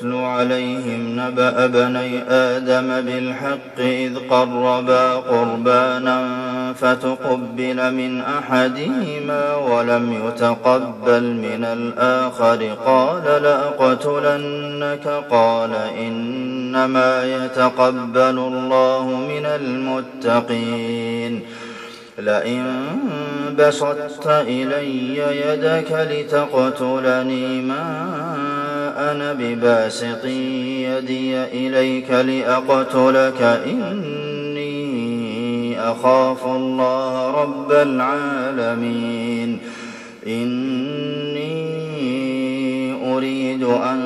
واتل عليهم نبأ بني آدم بالحق إذ قربا قربانا فتقبل من أحدهما ولم يتقبل من الآخر قال لأقتلنك قال إنما يتقبل الله من المتقين لئن بسطت إلي يدك لتقتلني ما أنا بباسط يدي إليك لأقتلك. إني أخاف الله رب العالمين. إني أريد أن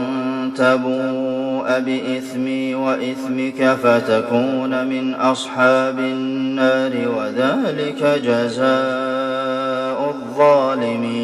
تبوء بإثمي وإثمك فتكون من أصحاب النار وذلك جزاء الظالمين.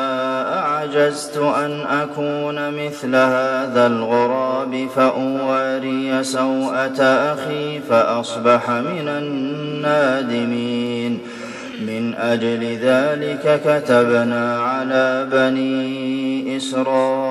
أعجزت أن أكون مثل هذا الغراب فأواري سوءة أخي فأصبح من النادمين. من أجل ذلك كتبنا على بني إسرائيل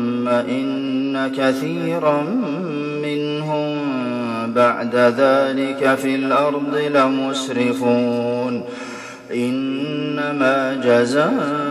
إن كثيرا منهم بعد ذلك في الأرض لمسرفون. إنما جزاء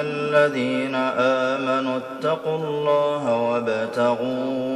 الذين آمنوا اتقوا الله وابتغوا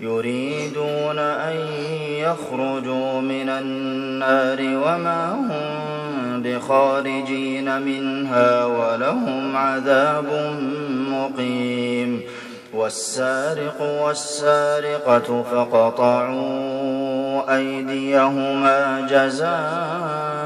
يريدون أن يخرجوا من النار وما هم بخارجين منها ولهم عذاب مقيم والسارق والسارقة فقطعوا أيديهما جزاء